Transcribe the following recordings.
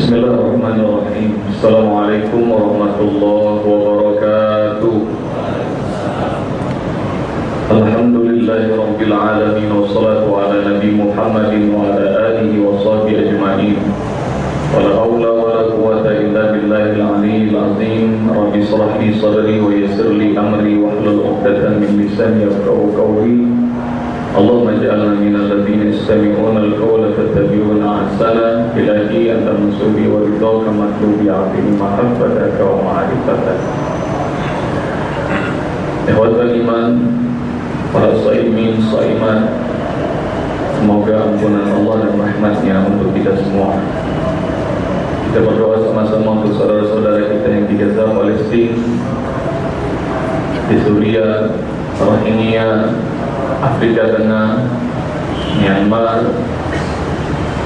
بسم الله الرحمن الرحيم السلام عليكم ورحمة الله وبركاته الحمد لله رب العالمين والصلاة على نبي محمد وعلى آله وصحبه أجمعين ولا حول ولا قوة إلا بالله العلي العظيم رب اشرح لي صدري ويسر لي أمري واحلل عقدة من لساني يفقهوا قولي اللهم اجعلنا من الذين يستمعون القول فاتبعون احسنه الهي انت منصوري ورضاك مطلوبي عظيم محبتك ومعرفتك Ikhwatul iman Para saimin, saimat Semoga ampunan Allah dan rahmatnya untuk kita semua Kita berdoa sama-sama untuk saudara-saudara kita yang di Gaza, Palestina Di Suria, Rohingya, Afrika Tengah, Myanmar,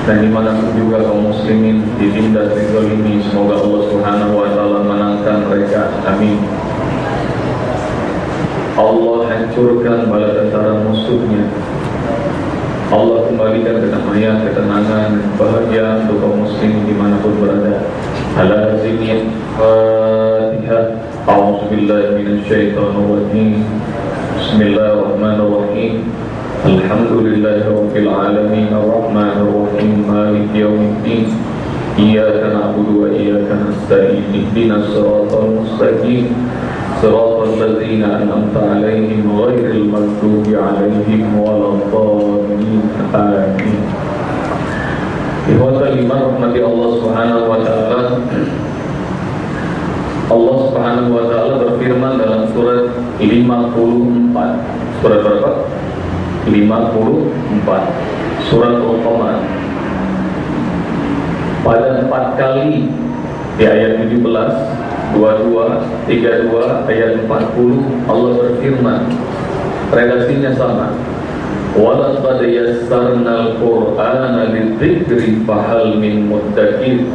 dan di mana pun juga kaum muslimin ditindas dizalimi semoga Allah Subhanahu wa taala menangkan mereka. Amin. Allah hancurkan bala tentara musuhnya. Allah kembalikan kedamaian, ketenangan, bahagia untuk kaum muslim di mana pun berada. Ala zini fatihah A'udzu billahi rajim بسم الله الرحمن الرحيم. الحمد لله رب العالمين. الرحمن الرحيم. مالك يوم الدين. إياك نعبد وإياك نستعين. اهدنا الصراط المستقيم. صراط الذين أنعمت عليهم غير المغضوب عليهم ولا الضالين. آمين. iman rahmati Allah Subhanahu wa taala Allah Subhanahu wa taala berfirman dalam surat 54. Surat berapa? 54. Surat Al-Qamar. Pada empat kali di ayat 17, 22, 32, ayat 40 Allah berfirman. Relasinya sama. Walaqad yassarnal Qur'ana lidzikri fahal min muddakir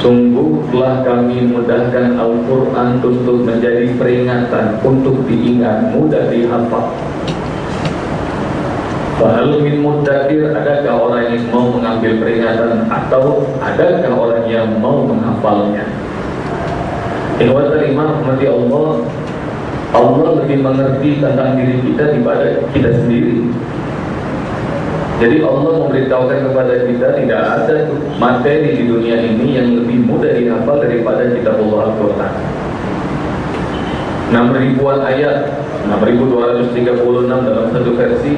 Sungguh telah kami mudahkan Al-Quran untuk menjadi peringatan Untuk diingat, mudah dihafal. Fahal min mudakir Adakah orang yang mau mengambil peringatan Atau adakah orang yang mau menghafalnya? Ikhwatal iman rahmati Allah Allah lebih mengerti tentang diri kita daripada kita sendiri jadi Allah memberitahukan kepada kita tidak ada materi di dunia ini yang lebih mudah dihafal daripada kitab Allah Al-Quran. 6 ribuan ayat, 6236 dalam satu versi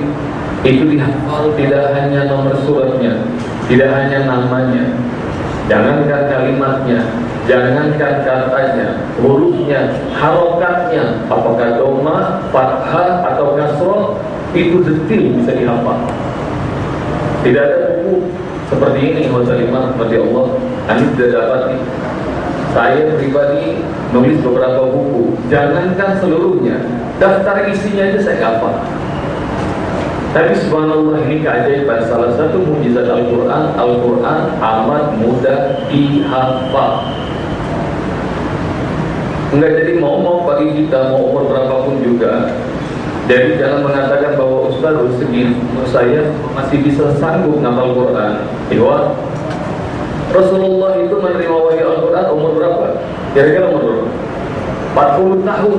itu dihafal tidak hanya nomor suratnya, tidak hanya namanya, jangankan kalimatnya, jangankan katanya, hurufnya, harokatnya, apakah doma, fathah atau kasroh, itu detil bisa dihafal. Tidak ada buku seperti ini Wasalimah seperti Allah. Anda tidak dapat Saya pribadi nulis beberapa buku. Jangankan seluruhnya Daftar isinya aja saya kapal Tapi subhanallah ini keajaiban. Salah satu mujizat Al-Quran Al-Quran amat mudah dihafal. Enggak jadi mau-mau bagi kita Mau umur berapapun juga jadi jangan mengatakan bahwa Ustaz segini saya masih bisa sanggup ngapal Quran. Ikhwan, Rasulullah itu menerima wahyu Al-Quran umur berapa? Kira-kira umur berapa? 40 tahun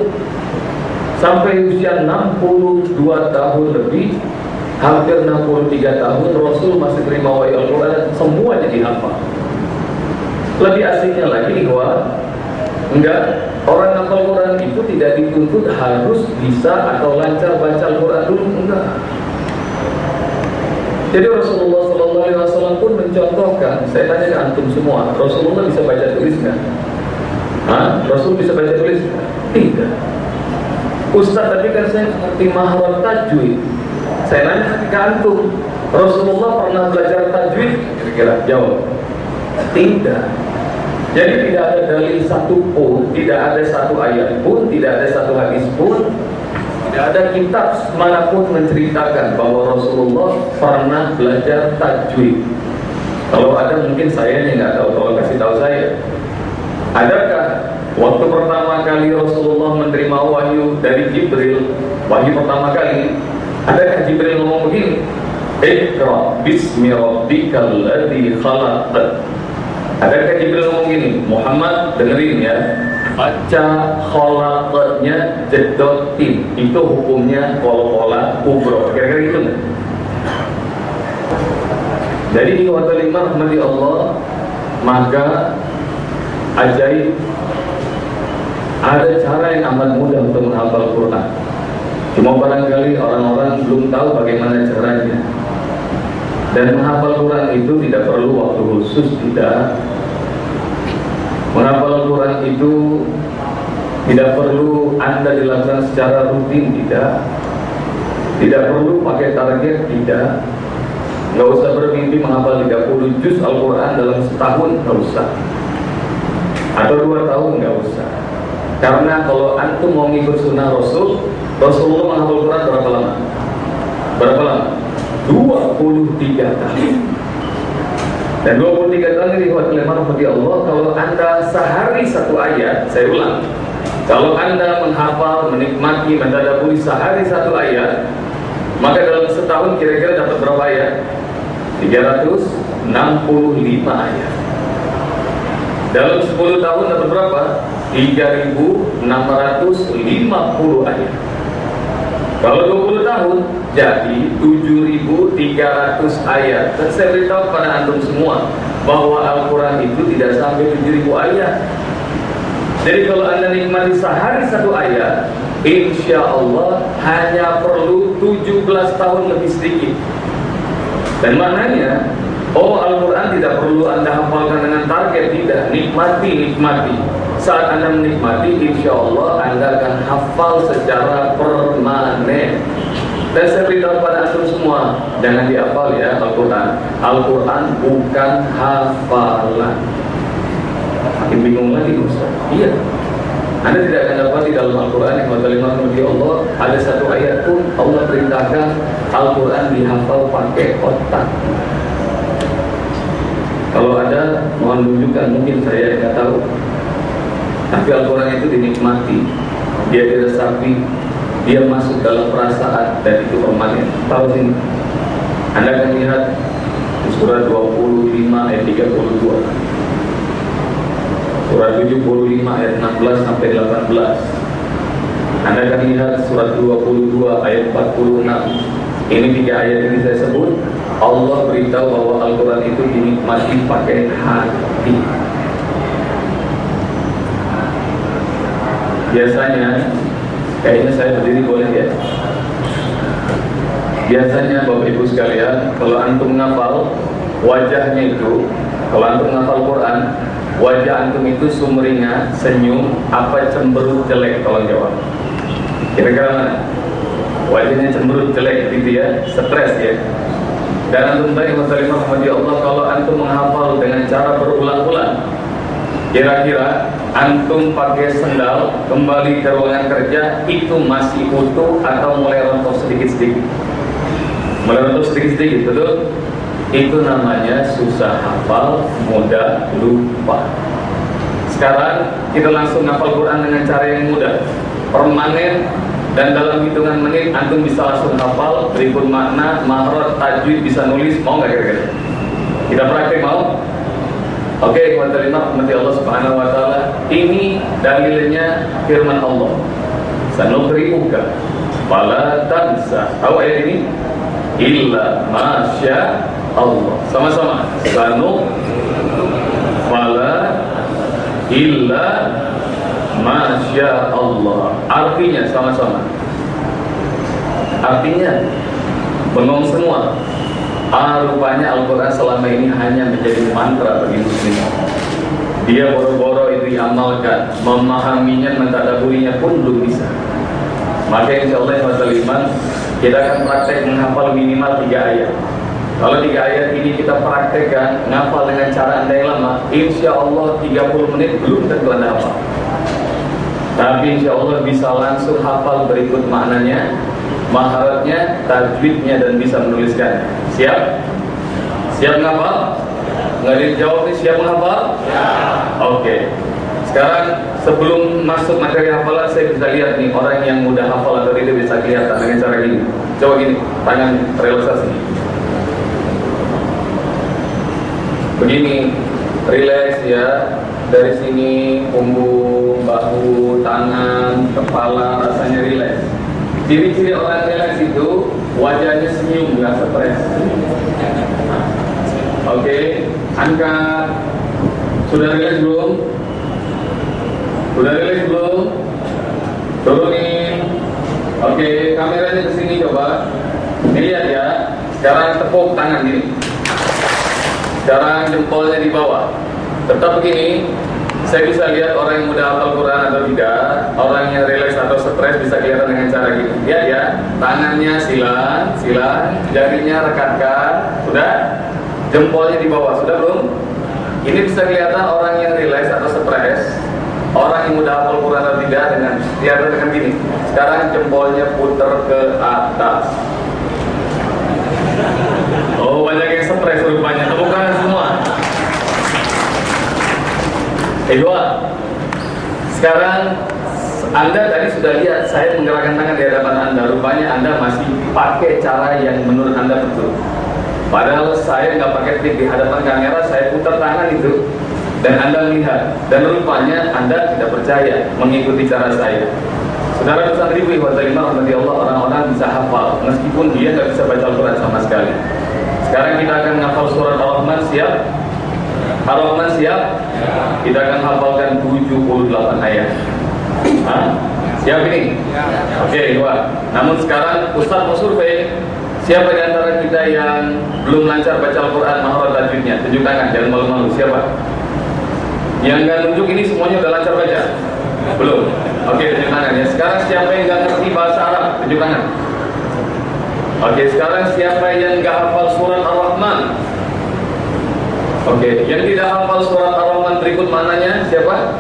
Sampai usia 62 tahun lebih Hampir 63 tahun Rasul masih terima wahyu Al-Quran Semua jadi hafal Lebih asiknya lagi ikhwan Enggak, orang hafal Quran itu tidak dituntut harus bisa atau lancar baca Al-Quran dulu, enggak. Jadi Rasulullah Sallallahu Alaihi Wasallam pun mencontohkan. Saya tanya ke antum semua, Rasulullah bisa baca tulis nggak? Hah? Rasul bisa baca tulis? Tidak. Ustaz tapi kan saya mengerti mahal tajwid. Saya nanya ke antum, Rasulullah pernah belajar tajwid? Kira-kira jawab. Tidak. Jadi tidak ada dalil satu pun, tidak ada satu ayat pun, tidak ada satu hadis pun, tidak ada kitab mana pun menceritakan bahwa Rasulullah pernah belajar tajwid. Kalau ada mungkin saya yang nggak tahu, tolong kasih tahu saya. Adakah waktu pertama kali Rasulullah menerima wahyu dari Jibril, wahyu pertama kali, adakah Jibril ngomong begini? Iqra bismi rabbikal ladzi khalaq Ada Jibril ngomong gini, Muhammad dengerin ya, baca kholaknya jedotin itu hukumnya kol-kola kubro kira-kira gitu nggak? Jadi di waktu lima rahmati Allah maka ajaib ada cara yang amat mudah untuk menghafal Quran. Cuma barangkali orang-orang belum tahu bagaimana caranya. Dan menghafal Quran itu tidak perlu waktu khusus, tidak. Menghafal Quran itu tidak perlu Anda dilakukan secara rutin, tidak. Tidak perlu pakai target, tidak. Nggak usah bermimpi menghafal 30 juz Al-Quran dalam setahun, nggak usah. Atau dua tahun, nggak usah. Karena kalau antum mau ngikut sunnah Rasul, Rasulullah menghafal Quran berapa lama? Berapa lama? 23 tahun. Dan 23 tahun ini oleh Allah Kalau anda sehari satu ayat Saya ulang Kalau anda menghafal, menikmati, mendadaburi sehari satu ayat Maka dalam setahun kira-kira dapat berapa ayat? 365 ayat Dalam 10 tahun dapat berapa? 3650 ayat kalau 20 tahun jadi 7.300 ayat. Dan saya beritahu kepada antum semua bahwa Al-Quran itu tidak sampai 7.000 ayat. Jadi kalau anda nikmati sehari satu ayat, insya Allah hanya perlu 17 tahun lebih sedikit. Dan maknanya, oh Al-Quran tidak perlu anda hafalkan dengan target, tidak. Nikmati, nikmati saat Anda menikmati, insya Allah Anda akan hafal secara permanen. Dan saya beritahu pada antum semua, jangan dihafal ya Al-Quran. Al-Quran bukan hafalan. Makin bingung lagi Ustaz. Iya. Anda tidak akan dapat di dalam Al-Quran yang kalimat Nabi Allah ada satu ayat pun Allah perintahkan Al-Quran dihafal pakai otak. Kalau ada, mohon tunjukkan mungkin saya tidak tahu. Tapi Al-Quran itu dinikmati. Dia diresapi. Dia masuk dalam perasaan. Dan itu permanen Tahu sini? Anda akan lihat Surah 25 ayat 32 Surah 75 ayat 16 sampai 18 Anda akan lihat surat 22 ayat 46 Ini tiga ayat ini saya sebut. Allah beritahu bahwa Al-Quran itu dinikmati pakai hati biasanya kayaknya saya berdiri boleh ya? Biasanya Bapak Ibu sekalian kalau antum ngapal wajahnya itu kalau antum ngapal Quran wajah antum itu sumringah senyum apa cemberut jelek? Tolong jawab. Kira-kira mana? Wajahnya cemberut jelek gitu ya stres ya. Dan antum tadi masalah Allah kalau antum menghafal dengan cara berulang-ulang Kira-kira antum pakai sendal kembali ke ruangan kerja itu masih utuh atau mulai rontok sedikit-sedikit? Mulai rontok sedikit-sedikit, betul? Itu namanya susah hafal, mudah lupa. Sekarang kita langsung hafal Quran dengan cara yang mudah, permanen dan dalam hitungan menit antum bisa langsung hafal, berikut makna, mahrot, tajwid, bisa nulis, mau nggak kira-kira? Kita praktek mau? Oke, okay, terima rahmati Allah Subhanahu wa taala. Ini dalilnya firman Allah. Sanuqri'uka fala tansa. Tahu ayat ini? Illa masya Allah. Sama-sama. Sanu fala illa masya Allah. Artinya sama-sama. Artinya bengong semua Ah, rupanya Al-Quran selama ini hanya menjadi mantra bagi muslim. Dia boro-boro itu diamalkan, memahaminya, mentadaburinya pun belum bisa. Maka insya Allah yang iman, kita akan praktek menghafal minimal tiga ayat. Kalau tiga ayat ini kita praktekkan, ngafal dengan cara anda yang lama, insya Allah 30 menit belum tentu anda hafal. Tapi insya Allah bisa langsung hafal berikut maknanya, maharatnya, tajwidnya dan bisa menuliskan. Siap? Siap menghafal? Nggak dijawab nih, siap menghafal? Ya. Oke. Okay. Sekarang sebelum masuk materi hafalan saya bisa lihat nih orang yang mudah hafal atau tidak bisa kelihatan dengan cara gini. Coba gini, tangan relaksasi. Begini, Relax ya. Dari sini punggung, bahu, tangan, kepala rasanya relax. Ciri-ciri orang relax itu wajahnya senyum, nggak stres. Oke, okay. angkat. Sudah relax belum? Sudah relax belum? Turunin. Oke, okay. kameranya ke sini coba. Ini lihat ya. Sekarang tepuk tangan ini. Sekarang jempolnya di bawah. Tetap begini, saya bisa lihat orang yang mudah hafal Quran atau tidak, orang yang relax atau stres bisa kelihatan dengan cara gini. Lihat ya, tangannya silang, silang, jarinya rekatkan, sudah, jempolnya di bawah, sudah belum? Ini bisa kelihatan orang yang relax atau stres, orang yang mudah hafal Quran atau tidak dengan kelihatan dengan gini. Sekarang jempolnya putar ke atas. Oh, banyak yang stres rupanya. Temukan semua. Kedua, sekarang Anda tadi sudah lihat saya menggerakkan tangan di hadapan Anda. Rupanya Anda masih pakai cara yang menurut Anda betul. Padahal saya nggak pakai trik di hadapan kamera, saya putar tangan itu dan Anda melihat. Dan rupanya Anda tidak percaya mengikuti cara saya. Saudara Ustaz Ribu wa Allah orang-orang bisa hafal meskipun dia nggak bisa baca Al-Quran sama sekali. Sekarang kita akan menghafal surat Al-Rahman siap? Ar-Rahman siap? Kita akan hafalkan 78 ayat. Hah? Siap ini? Oke, okay, dua. Namun sekarang Ustaz mau survei Siapa di antara kita yang belum lancar baca Al-Quran mahal tajwidnya? Tunjuk tangan, jangan malu-malu. Siapa? Yang nggak nunjuk ini semuanya udah lancar baca? Belum? Oke, tunjuk tangan ya. Sekarang siapa yang nggak ngerti bahasa Arab? Tunjuk tangan. Oke, sekarang siapa yang nggak hafal surat Ar-Rahman? Oke, yang tidak hafal surat Ar-Rahman berikut mananya siapa?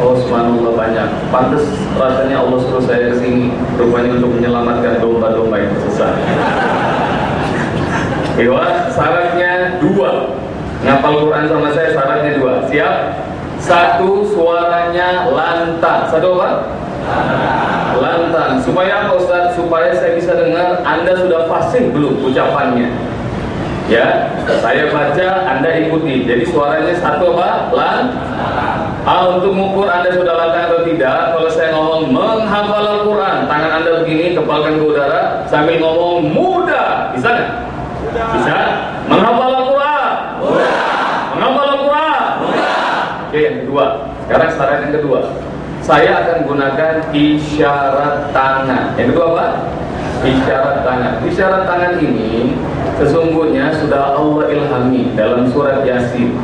Oh, subhanallah banyak. Pantas rasanya Allah suruh saya ke sini rupanya untuk menyelamatkan domba-domba yang tersesat. Dewa, syaratnya dua. Ngapal Quran sama saya syaratnya dua. Siap? Satu suaranya lantang. Satu apa? Lantang. Supaya apa Ustaz? Supaya saya bisa dengar Anda sudah fasih belum ucapannya. Ya, saya baca, Anda ikuti. Jadi suaranya satu apa? Lan. Ah, untuk mengukur Anda sudah lantang atau tidak, kalau saya ngomong menghafal Al-Quran, tangan Anda begini, kepalkan ke udara, sambil ngomong mudah, bisa nggak? Bisa. Menghafal Al-Quran. Menghafal Al-Quran. Oke, yang kedua. Sekarang syarat yang kedua. Saya akan gunakan isyarat tangan. Yang kedua apa? Isyarat tangan. Isyarat tangan ini Sesungguhnya sudah Allah ilhami dalam surat Yasin.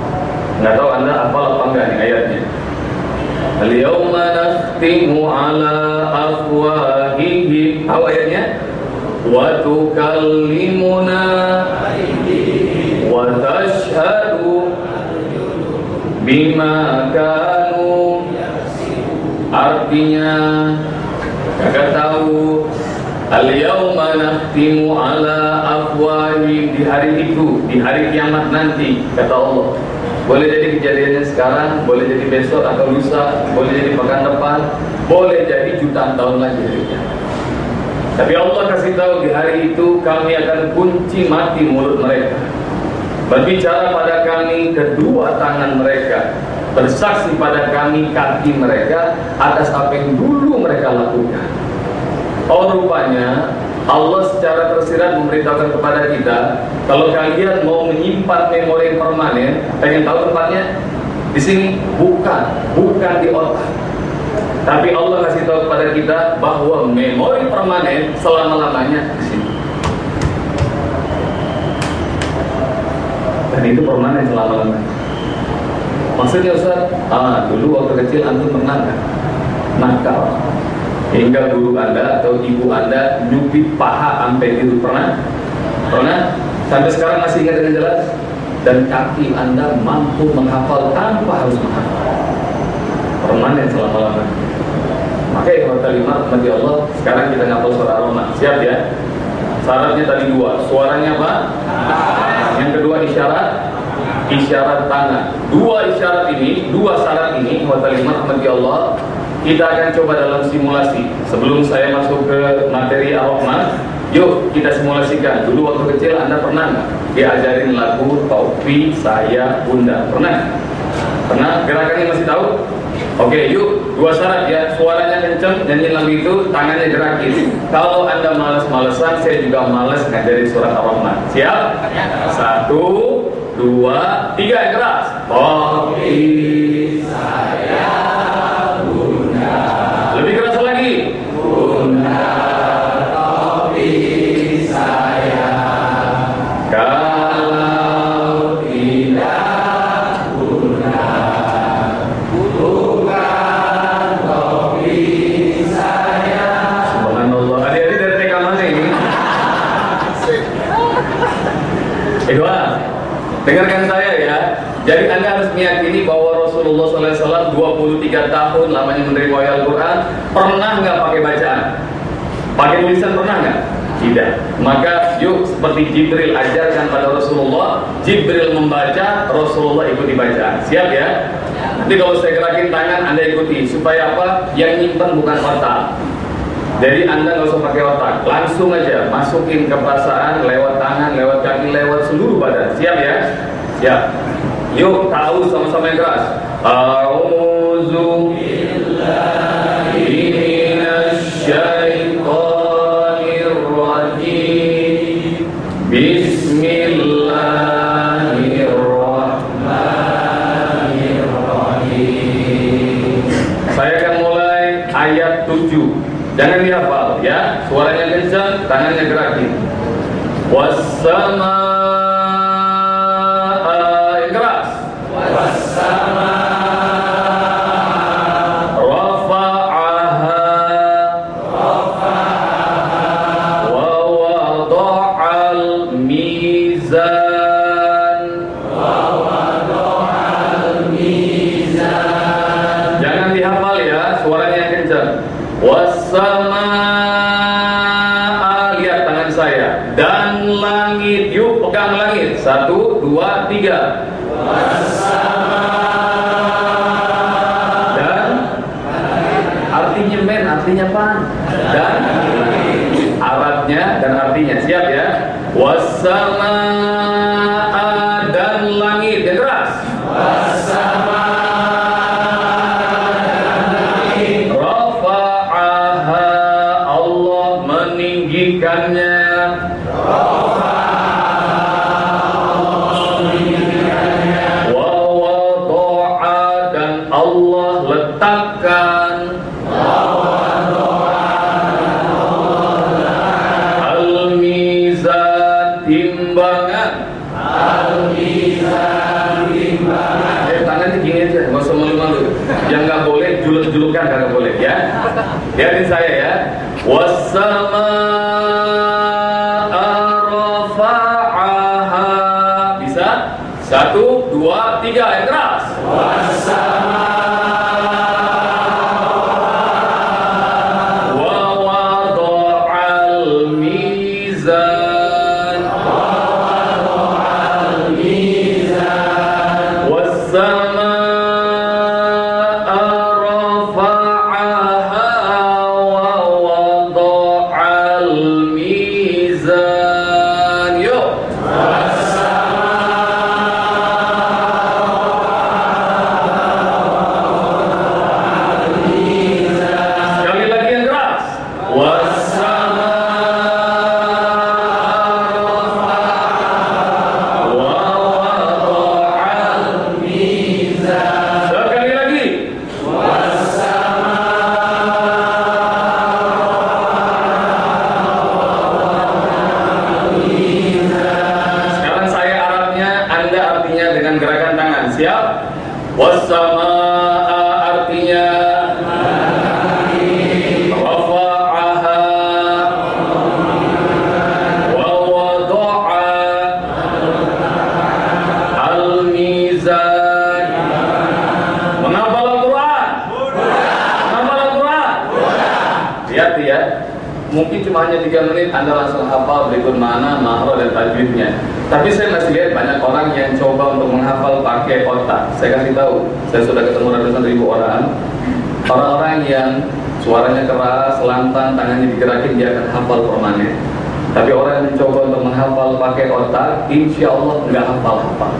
Nggak tahu anda apa apa enggak nih ayatnya. Al-yawma nakhtimu ala afwahihim. Apa ayatnya? Wa tukallimuna wa tashhadu bima kanu Artinya Kakak tahu Al-yawma nakhtimu ala afwahim di hari itu, di hari kiamat nanti, kata Allah. Boleh jadi kejadiannya sekarang, boleh jadi besok atau lusa, boleh jadi pekan depan, boleh jadi jutaan tahun lagi harinya. Tapi Allah kasih tahu di hari itu kami akan kunci mati mulut mereka. Berbicara pada kami kedua tangan mereka, bersaksi pada kami kaki mereka atas apa yang dulu mereka lakukan. Oh rupanya Allah secara tersirat memberitahukan kepada kita kalau kalian mau menyimpan memori yang permanen, pengen tahu tempatnya di sini bukan, bukan di otak. Tapi Allah kasih tahu kepada kita bahwa memori permanen selama-lamanya di sini. Dan itu permanen selama-lamanya. Maksudnya Ustaz, ah, dulu waktu kecil antum pernah nakal? Hingga guru anda atau ibu anda nyupit paha sampai itu pernah? Pernah? Sampai sekarang masih ingat dengan jelas? Dan kaki anda mampu menghafal tanpa harus menghafal. Permanen selama lamanya maka yang lima mati Allah sekarang kita ngapal suara Roma siap ya? Syaratnya tadi dua. Suaranya apa? Yang kedua isyarat. Isyarat tangan. Dua isyarat ini dua syarat ini lima mati Allah kita akan coba dalam simulasi sebelum saya masuk ke materi Ar-Rahman Yuk kita simulasikan. Dulu waktu kecil Anda pernah diajarin lagu topi saya bunda? Pernah? Pernah? Gerakannya masih tahu? Oke, yuk dua syarat ya. Suaranya kenceng, nyanyi lagu itu, tangannya gerakin. Kalau anda malas-malesan, saya juga malas ngajarin surat Ar-Rahman. Siap? Satu, dua, tiga, keras. Topi saya Pernah nggak pakai bacaan? Pakai tulisan pernah nggak? Tidak Maka yuk seperti Jibril ajarkan pada Rasulullah Jibril membaca, Rasulullah ikuti bacaan Siap ya? Nanti kalau saya gerakin tangan Anda ikuti Supaya apa? Yang nyimpan bukan otak jadi anda nggak usah pakai otak, langsung aja masukin ke perasaan lewat tangan, lewat kaki, lewat seluruh badan. Siap ya? Siap. Yuk tahu sama-sama yang keras. A'udzu billahi Jangan dihafal ya. Suaranya kencang, tangannya gerakin. Wassama Wassama dan langit yang keras. Rafa'aha Allah meninggikannya mana, mahro dan tajwidnya. Tapi saya masih lihat banyak orang yang coba untuk menghafal pakai otak. Saya kasih tahu saya sudah ketemu ratusan ribu orang. Orang-orang yang suaranya keras, lantang, tangannya digerakin dia akan hafal permanen. Tapi orang yang mencoba untuk menghafal pakai otak, insya Allah nggak hafal-hafal.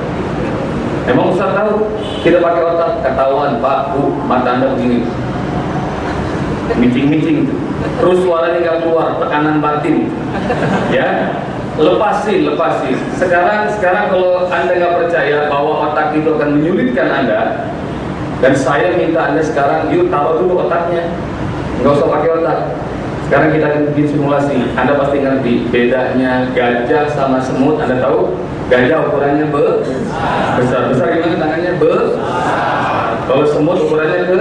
Emang Ustaz tahu? Kita pakai otak ketahuan Pak Bu mata anda begini. Micing-micing terus suaranya nggak keluar tekanan batin. Ya lepasin lepasin. Sekarang sekarang kalau anda nggak percaya bahwa otak itu akan menyulitkan anda dan saya minta anda sekarang yuk taruh dulu otaknya. Nggak usah pakai otak. Sekarang kita akan bikin simulasi. Anda pasti ngerti bedanya gajah sama semut. Anda tahu Gajah ukurannya be? Besar. Besar gimana tangannya? Be? Kalau semut ukurannya ke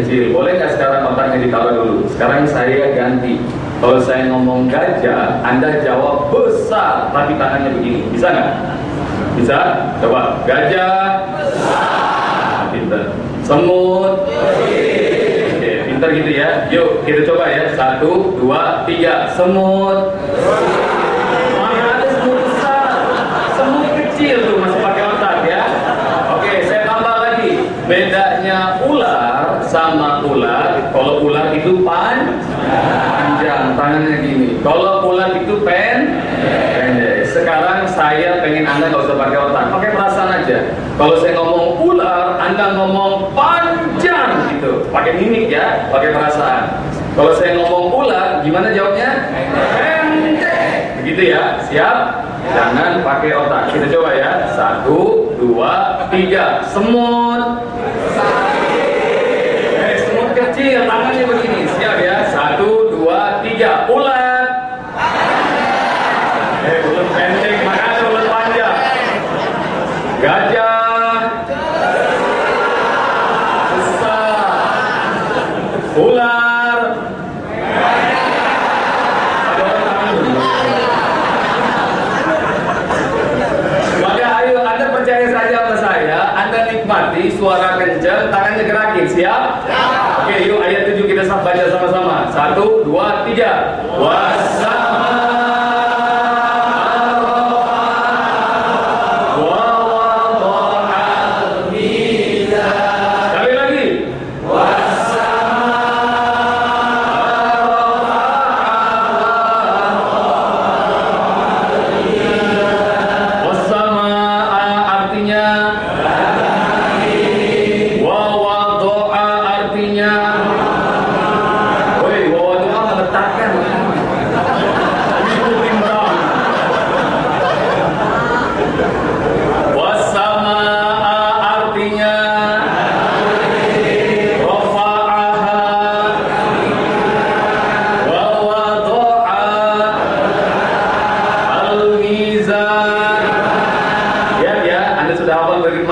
kecil. Boleh nggak sekarang otaknya ditaruh dulu? Sekarang saya ganti. Kalau saya ngomong gajah, Anda jawab besar, tapi tangannya begini. Bisa nggak? Bisa? Coba. Gajah. Besar. Pinter. Semut. Oke, pinter gitu ya. Yuk, kita coba ya. Satu, dua, tiga. Semut. kecil tuh masih pakai otak ya. Oke, saya tambah lagi. Ular sama ular, kalau ular itu pan panjang, tangannya gini. Kalau ular itu pen pendek. Sekarang saya pengen Anda nggak usah pakai otak, pakai perasaan aja. Kalau saya ngomong ular, Anda ngomong panjang gitu. Pakai mimik ya, pakai perasaan. Kalau saya ngomong ular, gimana jawabnya? Pendek. Begitu ya, siap? Jangan pakai otak. Kita coba ya. Satu, dua, tiga. Semut.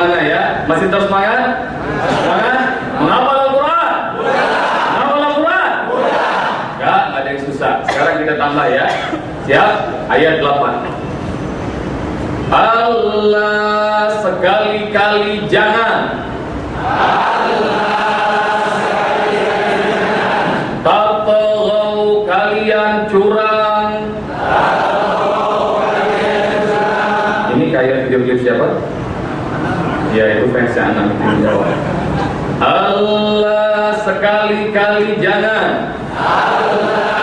gimana ya? Masih terus semangat? Semangat? Mengapa Al-Quran? Mengapa Al-Quran? Enggak, ya, ada yang susah. Sekarang kita tambah ya. Siap? Ayat 8. Allah sekali-kali jangan. Allah sampai sana menjawab. Allah sekali-kali jangan. Allah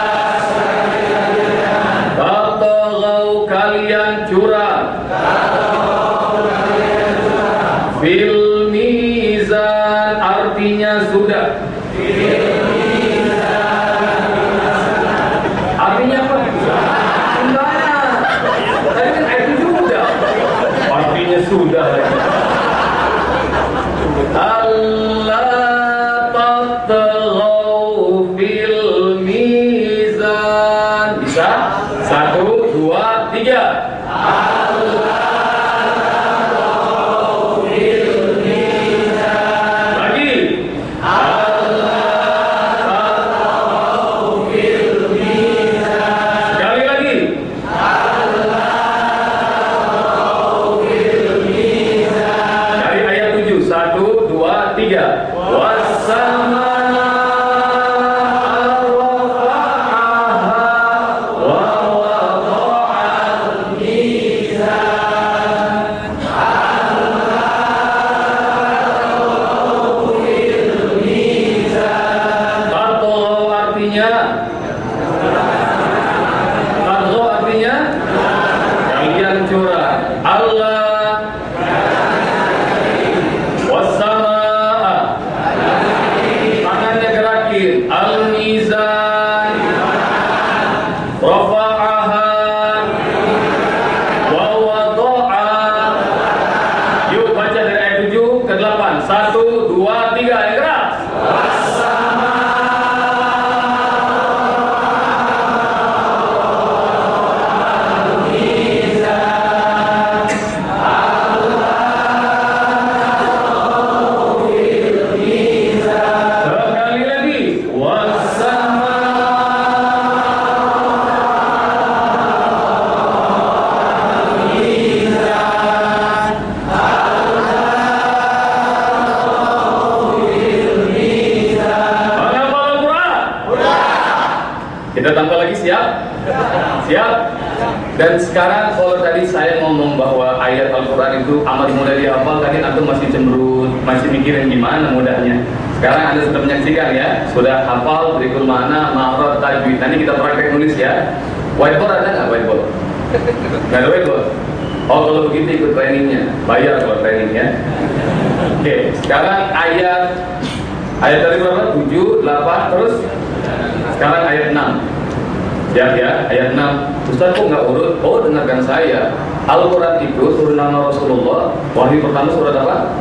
Dan sekarang kalau tadi saya ngomong bahwa ayat Al-Quran itu amat mudah dihafal, tadi antum masih cemberut, masih mikirin gimana mudahnya. Sekarang anda sudah menyaksikan ya, sudah hafal berikut mana, mahrot, tajwid. Nanti kita praktek nulis ya. Whiteboard ada nggak whiteboard? Nggak ada whiteboard? Oh kalau begitu ikut trainingnya, bayar kalau trainingnya. Oke, sekarang ayat ayat tadi berapa? 7, 8, terus sekarang ayat 6. Siap ya, ayat 6. Ustaz kok nggak urut? Oh dengarkan saya. Al-Quran itu turun nama Rasulullah. Wahyu pertama surat apa?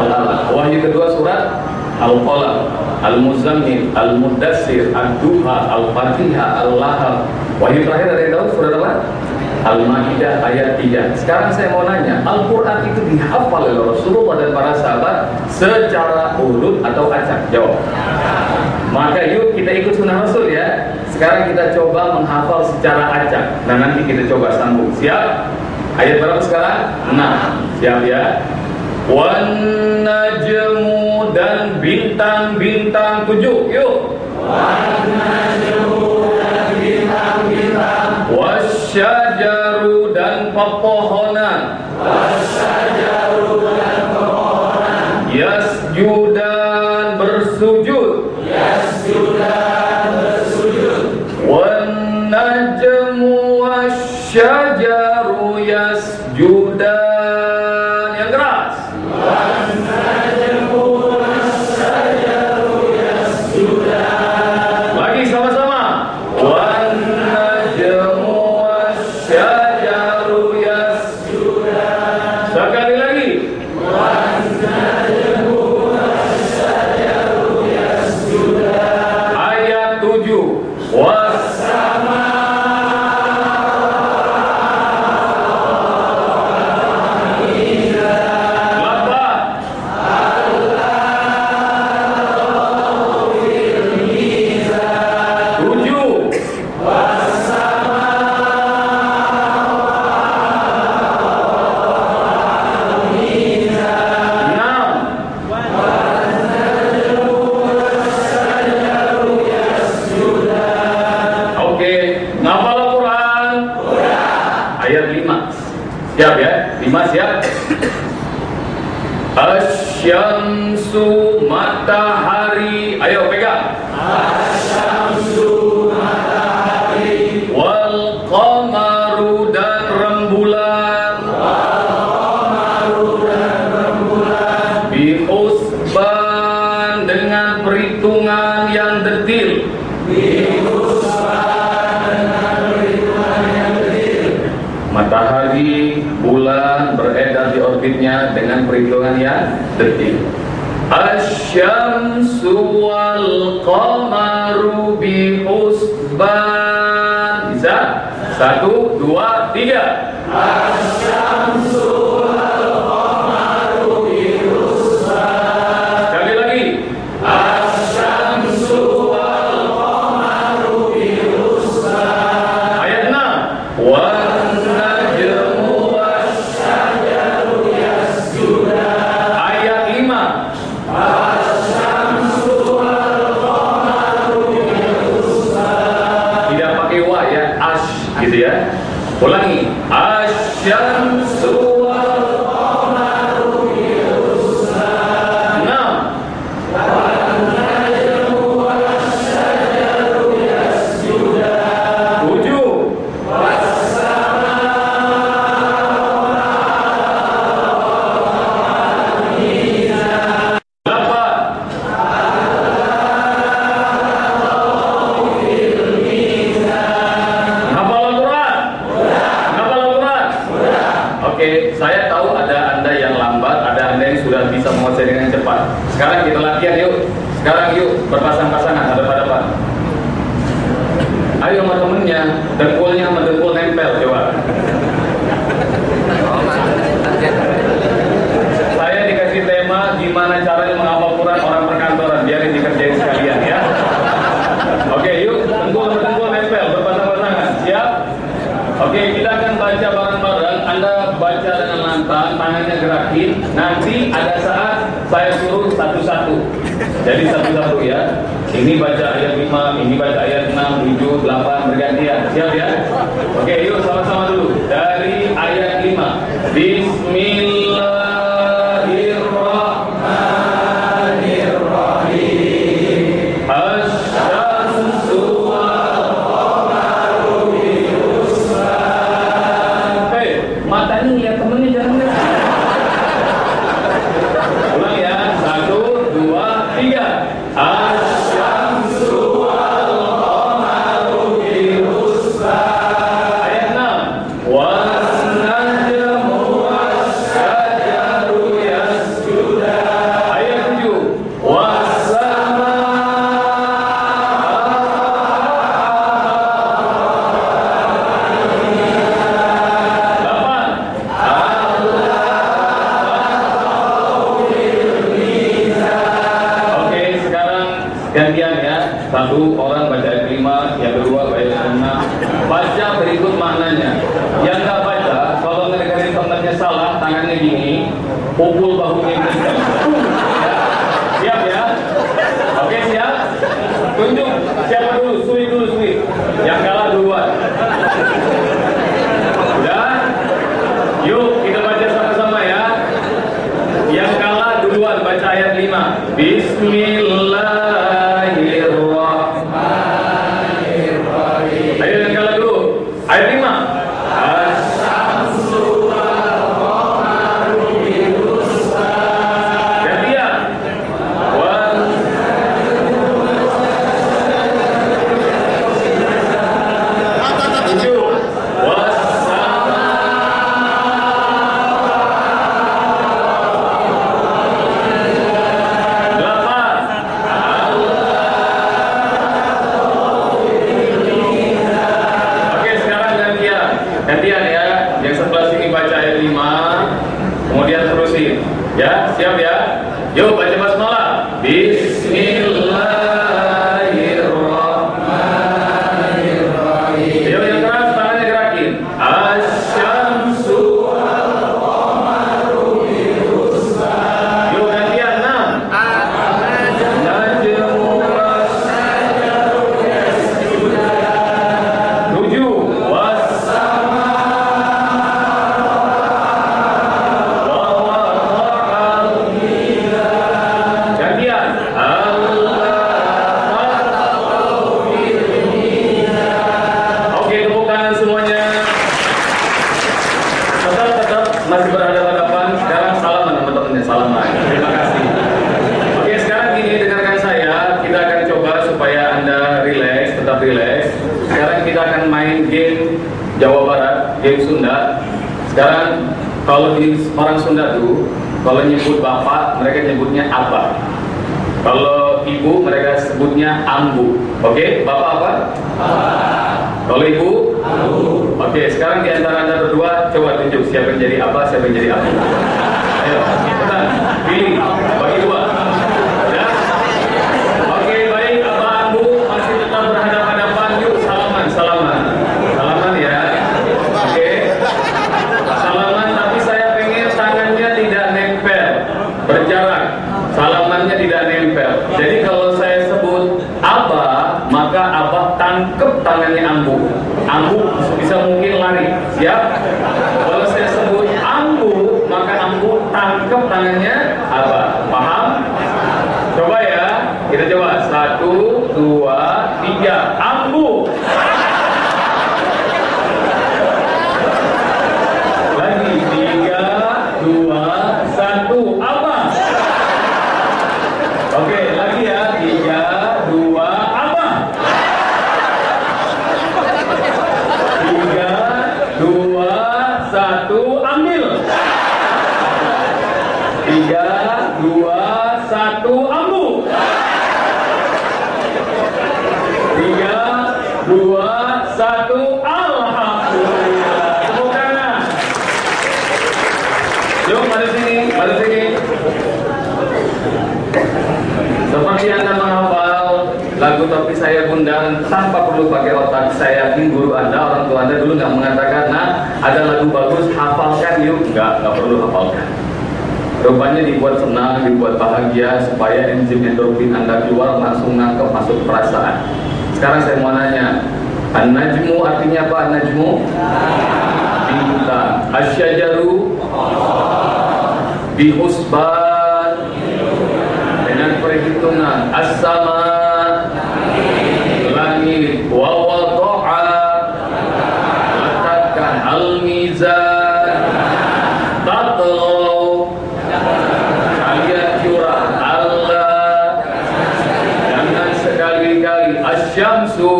Al-Alaq. Wahyu kedua surat Al-Qalam, Al-Muzammil, Al-Mudassir, Ad-Duha, Al-Fatihah, Al-Lahab. Wahyu terakhir yang tahu surat apa? Al-Maidah ayat 3. Sekarang saya mau nanya, Al-Quran itu dihafal oleh Rasulullah dan para sahabat secara urut atau acak? Jawab. Maka yuk kita ikut sunnah Rasul ya. Sekarang kita coba menghafal secara acak. Nah nanti kita coba sambung. Siap? Ayat berapa sekarang? 6. Siap ya? Wan najmu dan bintang-bintang tujuh. Yuk. Wasyajaru dan pepohonan. Yasjudan Ayat 5 Siap ya? 5 siap? Asyamsu matahari Ayo pegang Asyamsu detil. Asyamsu wal qamaru bi husban. Bisa? Satu, dua, tiga. Sekali rileks. Sekarang kita akan main game Jawa Barat, game Sunda. Sekarang kalau di orang Sunda tuh, kalau nyebut bapak, mereka nyebutnya apa? Kalau ibu, mereka sebutnya ambu. Oke, bapak apa? Bapak. Kalau ibu? Ambu. Oke, sekarang di antara anda berdua, coba tunjuk siapa yang jadi apa, siapa yang jadi ambu. Ayo, cepetan, pilih. Yep. satu, ambil. Tiga, dua, satu, ambu. Tiga, dua, satu, alhamdulillah. Tepuk tangan. Yuk, mari sini, mari sini. Seperti Anda menghafal lagu tapi saya Gundang tanpa perlu pakai otak, saya yakin guru Anda, orang tua Anda dulu nggak mengatakan, nah ada lagu bagus, hafalkan yuk. Nggak, nggak perlu hafalkan. Rupanya dibuat senang, dibuat bahagia supaya enzim endorfin Anda keluar langsung nangkep masuk perasaan. Sekarang saya mau nanya, An-Najmu artinya apa An-Najmu? Bintang. Asyajaru Bihusban Dengan perhitungan As-sama Langit Wa wadu'a Letakkan Al-Mizan Tatau Kalian curang Allah Jangan sekali-kali Asyamsu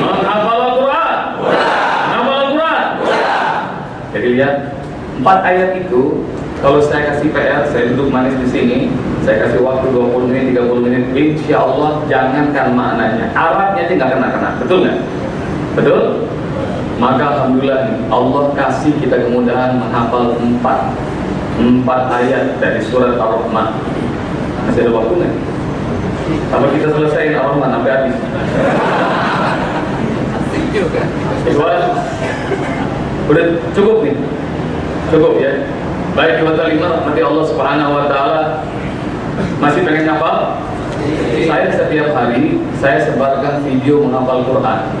Menghafal Al-Quran Menghafal Al-Quran Jadi lihat Empat ayat itu Kalau saya kasih PR, saya duduk manis di sini Saya kasih waktu 20 menit, 30 menit Insya Allah jangankan maknanya. Arabnya aja nggak kena-kena, betul nggak? Betul? Maka Alhamdulillah Allah kasih kita kemudahan menghafal empat. Empat ayat dari surat Ar-Rahman. Masih ada waktu nggak? Sampai kita selesaiin Ar-Rahman sampai habis? Dua. Udah cukup nih Cukup ya. Baik dua lima nanti Allah subhanahu wa ta'ala Masih pengen hafal? Saya setiap hari Saya sebarkan video menghafal Quran.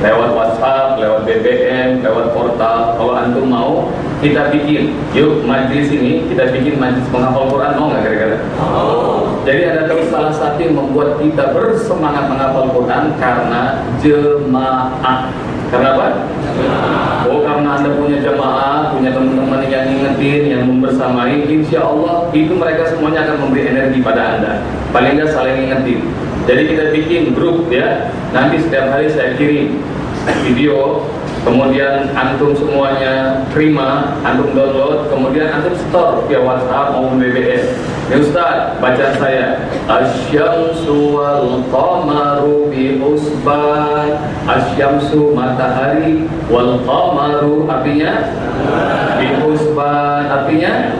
Lewat WhatsApp, lewat BBM, lewat portal. Kalau antum mau Kita bikin. Yuk majlis ini Kita bikin majlis menghafal Quran. Mau nggak kira-kira? Jadi ada terus salah satu yang membuat kita bersemangat menghafal Quran Karena jemaah Karena apa? Oh karena anda punya jamaah, punya teman-teman yang ngingetin, yang membersamai, insya Allah itu mereka semuanya akan memberi energi pada anda. Paling nggak saling ngingetin. Jadi kita bikin grup ya. Nanti setiap hari saya kirim video, kemudian antum semuanya terima, antum download, kemudian antum store via WhatsApp maupun BBM. Ya Ustaz, baca saya. Asyamsu wal qamaru bi usban Asyamsu matahari wal qamaru artinya? Bi usban artinya?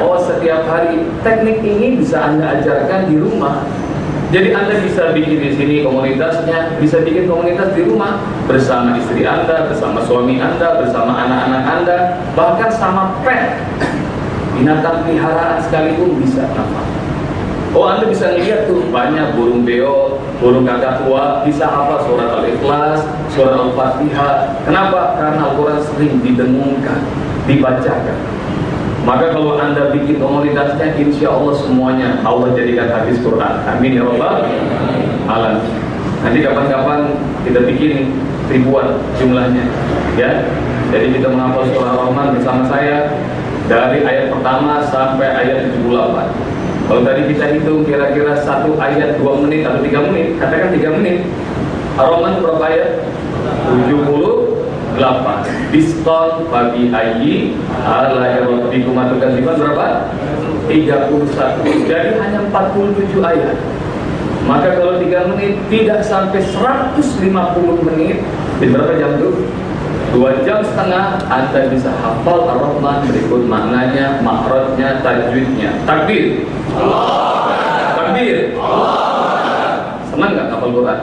Oh setiap hari. Teknik ini bisa Anda ajarkan di rumah. Jadi Anda bisa bikin di sini komunitasnya, bisa bikin komunitas di rumah bersama istri Anda, bersama suami Anda, bersama anak-anak Anda, bahkan sama pet binatang peliharaan sekalipun bisa nama. Oh Anda bisa lihat tuh banyak burung beo, burung kakak tua bisa hafal surat Al-Ikhlas, surat Al-Fatihah. Kenapa? Karena Al-Quran sering didengungkan, dibacakan. Maka kalau anda bikin komunitasnya, insya Allah semuanya Allah jadikan hadis Quran. Amin ya Rabbal alamin. Nanti kapan-kapan kita bikin ribuan jumlahnya, ya. Jadi kita menghafal surah Rahman bersama saya dari ayat pertama sampai ayat 78. Kalau tadi kita hitung kira-kira satu ayat dua menit atau tiga menit, katakan tiga menit. Ar-Rahman berapa ayat? 70 8 diskon bagi ayi ala erotikum atau gantiman berapa? 31 jadi hanya 47 ayat maka kalau 3 menit tidak sampai 150 menit berapa jam itu? 2 jam setengah Anda bisa hafal Ar-Rahman berikut maknanya, makrotnya, tajwidnya takbir takbir senang nggak hafal Quran?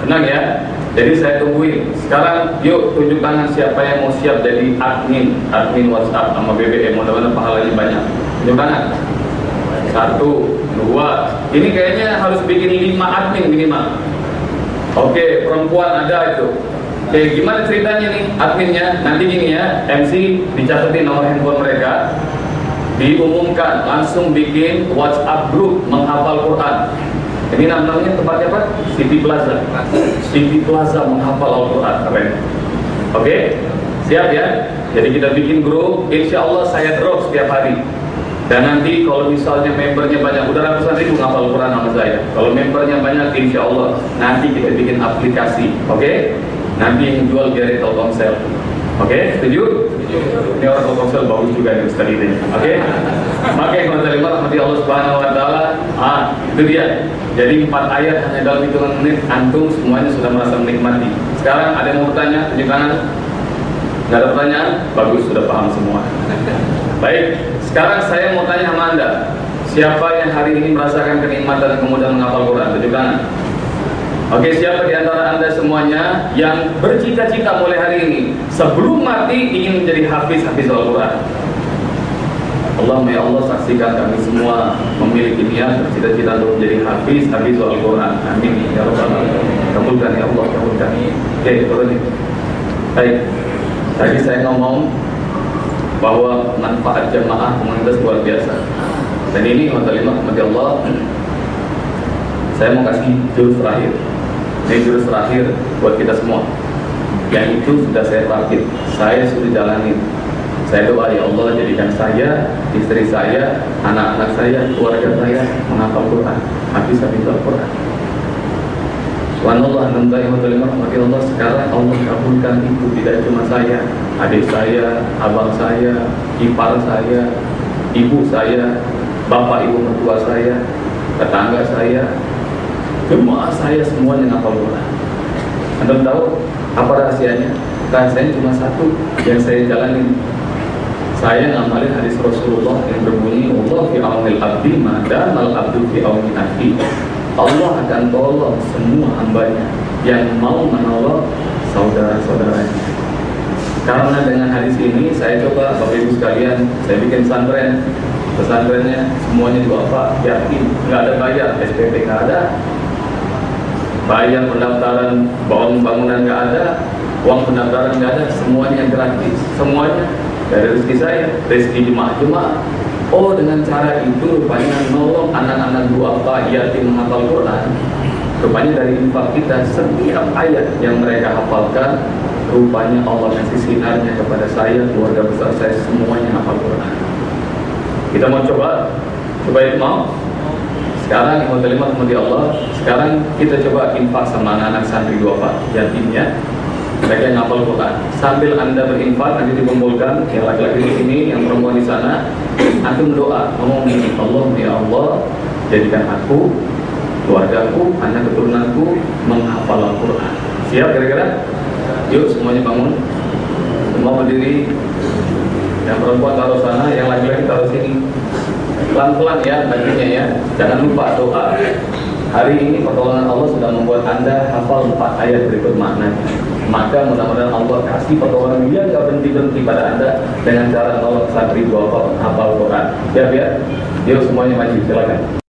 senang ya? Jadi saya tungguin. Sekarang yuk tunjuk tangan siapa yang mau siap jadi admin, admin WhatsApp sama BBM. Mudah-mudahan pahalanya banyak. Tunjuk tangan. Satu, dua. Ini kayaknya harus bikin lima admin minimal. Oke, perempuan ada itu. Oke, gimana ceritanya nih adminnya? Nanti gini ya, MC dicatetin nomor handphone mereka, diumumkan langsung bikin WhatsApp group menghafal Quran. Ini namanya tempatnya apa? City Plaza. City Plaza menghafal Al-Quran. Keren. Oke? Siap ya? Jadi kita bikin grup, insya Allah saya drop setiap hari. Dan nanti kalau misalnya membernya banyak, udah ratusan ribu ngapal Quran sama saya. Kalau membernya banyak, insya Allah nanti kita bikin aplikasi, oke? Nanti yang jual biar Telkomsel. Oke, setuju? Ini orang proposal bagus juga nih Ustaz ini. Oke? Maka yang kita terima rahmati Allah Subhanahu wa taala, ah, itu dia. Jadi empat ayat hanya dalam hitungan menit antum semuanya sudah merasa menikmati. Sekarang ada yang mau bertanya? Tunjuk kanan. Nggak ada pertanyaan? Bagus, sudah paham semua. Baik, sekarang saya mau tanya sama Anda. Siapa yang hari ini merasakan kenikmatan kemudian menghafal Quran? Tunjuk kanan. Oke, siapa di antara Anda semuanya yang bercita-cita mulai hari ini sebelum mati ingin menjadi hafiz-hafiz Al-Quran? Allah ya Allah saksikan kami semua memiliki niat bercita-cita untuk menjadi hafiz hafiz Al-Quran. Amin ya Rabbal alamin. Kabulkan ya Allah, kabulkan. Oke, turun Baik. Tadi saya ngomong bahwa manfaat jamaah komunitas luar biasa. Dan ini Mata lima Allah Saya mau kasih jurus terakhir ini jurus terakhir buat kita semua. Yang itu sudah saya rakit saya sudah jalanin. Saya doa ya Allah jadikan saya, istri saya, anak-anak saya, keluarga saya menghafal Quran, habis-habis Al-Quran. Subhanallah, rahmati Allah sekarang Allah kabulkan itu. Tidak cuma saya, adik saya, abang saya, ipar saya, ibu saya, bapak ibu mertua saya, tetangga saya, Jemaah saya semuanya ngapal Quran. Anda tahu apa rahasianya? Rahasianya cuma satu yang saya jalani. Saya ngamalin hadis Rasulullah yang berbunyi Allah fi aunil abdi mada mal abdu fi auni akhi. Allah akan tolong semua hambanya yang mau menolong saudara-saudaranya. Karena dengan hadis ini saya coba Bapak Ibu sekalian, saya bikin pesantren. Pesantrennya semuanya juga apa? Yakin, nggak ada bayar, SPP nggak ada, bayar pendaftaran bangun bangunan nggak ada uang pendaftaran nggak ada semuanya gratis. Semuanya. Dari rezeki saya rezeki jemaah-jemaah. Oh dengan cara itu rupanya nolong anak-anak apa yatim menghafal Quran. Rupanya dari infak kita setiap ayat yang mereka hafalkan rupanya Allah kasih sinarnya kepada saya keluarga besar saya semuanya hafal Quran. Kita mau coba? Coba itu mau sekarang yang terima kemudian Allah. Sekarang kita coba infak sama anak-anak santri dua pak. Yatimnya Mereka yang ngapal Quran. Sambil anda berinfak nanti dikumpulkan Yang laki-laki di sini, yang perempuan di sana. Antum doa Ngomong ini Allah, ya Allah Jadikan aku, keluargaku, anak keturunanku Menghafal Al-Quran. Siap kira-kira? Yuk semuanya bangun. Semua berdiri. Yang perempuan taruh sana, yang laki-laki taruh sini pelan-pelan ya baginya ya. Jangan lupa doa. Hari ini pertolongan Allah sudah membuat anda hafal empat ayat berikut maknanya maka mudah-mudahan Allah kasih pertolongan dia nggak berhenti-berhenti pada anda dengan cara tolong santri dua hafal Quran. Ya? Biar yuk semuanya maju silakan